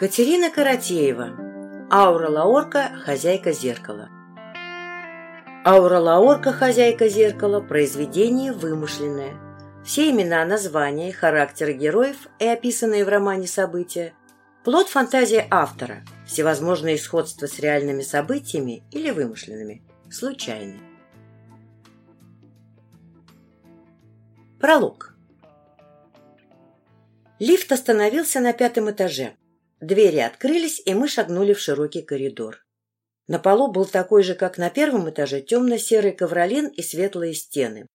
Катерина Каратеева. Аура Лаорка, хозяйка зеркала. Аура Лаорка, хозяйка зеркала, произведение вымышленное. Все имена, названия характеры героев и описанные в романе события – плод фантазии автора, всевозможные сходства с реальными событиями или вымышленными, случайны. Пролог. Лифт остановился на пятом этаже. Двери открылись, и мы шагнули в широкий коридор. На полу был такой же, как на первом этаже, темно-серый ковролин и светлые стены.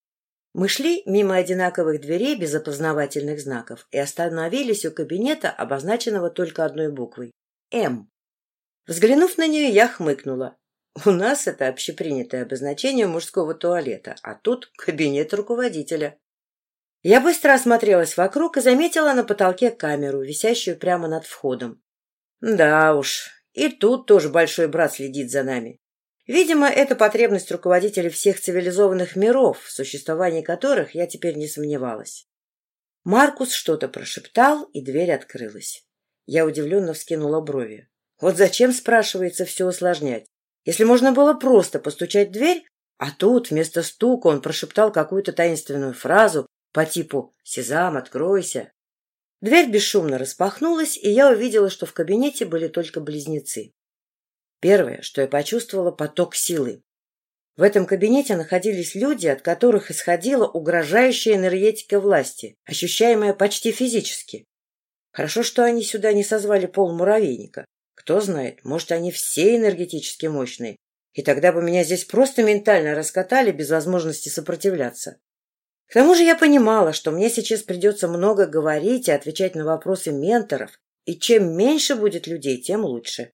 Мы шли мимо одинаковых дверей без опознавательных знаков и остановились у кабинета, обозначенного только одной буквой — «М». Взглянув на нее, я хмыкнула. У нас это общепринятое обозначение мужского туалета, а тут кабинет руководителя. Я быстро осмотрелась вокруг и заметила на потолке камеру, висящую прямо над входом. Да уж, и тут тоже большой брат следит за нами. Видимо, это потребность руководителей всех цивилизованных миров, в существовании которых я теперь не сомневалась. Маркус что-то прошептал, и дверь открылась. Я удивленно вскинула брови. Вот зачем, спрашивается, все усложнять? Если можно было просто постучать в дверь, а тут вместо стука он прошептал какую-то таинственную фразу, по типу «Сезам, откройся». Дверь бесшумно распахнулась, и я увидела, что в кабинете были только близнецы. Первое, что я почувствовала – поток силы. В этом кабинете находились люди, от которых исходила угрожающая энергетика власти, ощущаемая почти физически. Хорошо, что они сюда не созвали пол муравейника. Кто знает, может, они все энергетически мощные, и тогда бы меня здесь просто ментально раскатали без возможности сопротивляться. К тому же я понимала, что мне сейчас придется много говорить и отвечать на вопросы менторов, и чем меньше будет людей, тем лучше.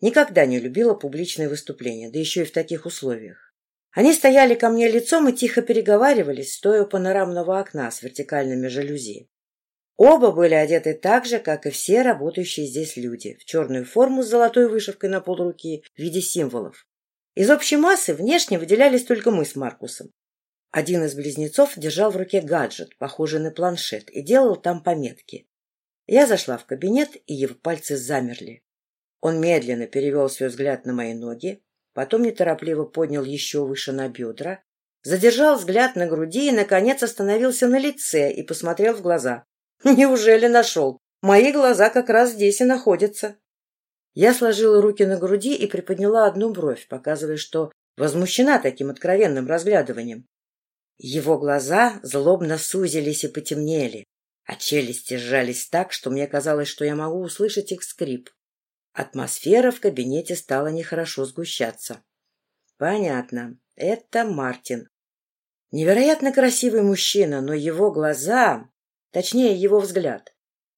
Никогда не любила публичные выступления, да еще и в таких условиях. Они стояли ко мне лицом и тихо переговаривались, стоя у панорамного окна с вертикальными жалюзи. Оба были одеты так же, как и все работающие здесь люди, в черную форму с золотой вышивкой на полруки в виде символов. Из общей массы внешне выделялись только мы с Маркусом. Один из близнецов держал в руке гаджет, похожий на планшет, и делал там пометки. Я зашла в кабинет, и его пальцы замерли. Он медленно перевел свой взгляд на мои ноги, потом неторопливо поднял еще выше на бедра, задержал взгляд на груди и, наконец, остановился на лице и посмотрел в глаза. «Неужели нашел? Мои глаза как раз здесь и находятся». Я сложила руки на груди и приподняла одну бровь, показывая, что возмущена таким откровенным разглядыванием. Его глаза злобно сузились и потемнели, а челюсти сжались так, что мне казалось, что я могу услышать их скрип. Атмосфера в кабинете стала нехорошо сгущаться. Понятно, это Мартин. Невероятно красивый мужчина, но его глаза, точнее его взгляд,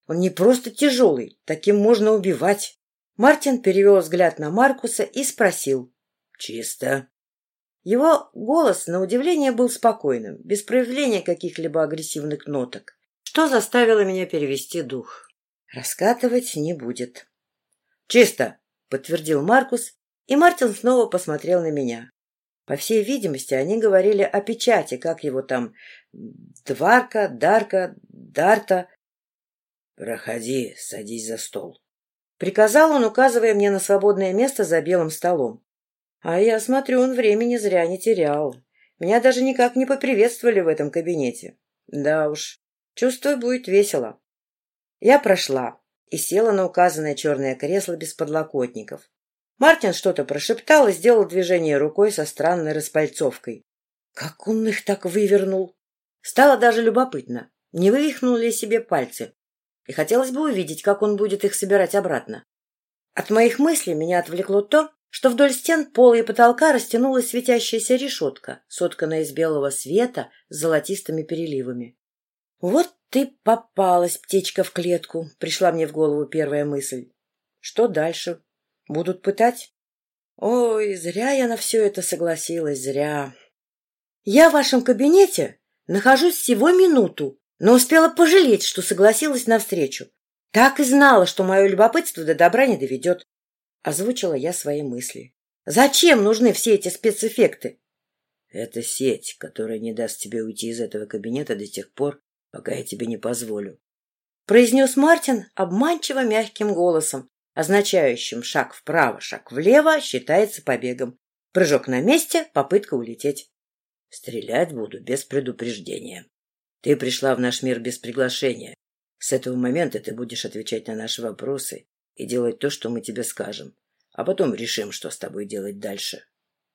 он не просто тяжелый, таким можно убивать. Мартин перевел взгляд на Маркуса и спросил. — Чисто. Его голос, на удивление, был спокойным, без проявления каких-либо агрессивных ноток, что заставило меня перевести дух. Раскатывать не будет. «Чисто!» — подтвердил Маркус, и Мартин снова посмотрел на меня. По всей видимости, они говорили о печати, как его там, Дварка, Дарка, Дарта. «Проходи, садись за стол», — приказал он, указывая мне на свободное место за белым столом. А я смотрю, он времени зря не терял. Меня даже никак не поприветствовали в этом кабинете. Да уж, чувствую, будет весело. Я прошла и села на указанное черное кресло без подлокотников. Мартин что-то прошептал и сделал движение рукой со странной распальцовкой. Как он их так вывернул? Стало даже любопытно, не вывихнул ли себе пальцы. И хотелось бы увидеть, как он будет их собирать обратно. От моих мыслей меня отвлекло то, что вдоль стен пола и потолка растянулась светящаяся решетка, сотканная из белого света с золотистыми переливами. «Вот ты попалась, птичка, в клетку!» — пришла мне в голову первая мысль. «Что дальше? Будут пытать?» «Ой, зря я на все это согласилась, зря!» «Я в вашем кабинете нахожусь всего минуту, но успела пожалеть, что согласилась на встречу. Так и знала, что мое любопытство до добра не доведет. Озвучила я свои мысли. Зачем нужны все эти спецэффекты? Это сеть, которая не даст тебе уйти из этого кабинета до тех пор, пока я тебе не позволю. Произнес Мартин обманчиво мягким голосом, означающим шаг вправо, шаг влево, считается побегом. Прыжок на месте — попытка улететь. Стрелять буду без предупреждения. Ты пришла в наш мир без приглашения. С этого момента ты будешь отвечать на наши вопросы и делать то, что мы тебе скажем. А потом решим, что с тобой делать дальше.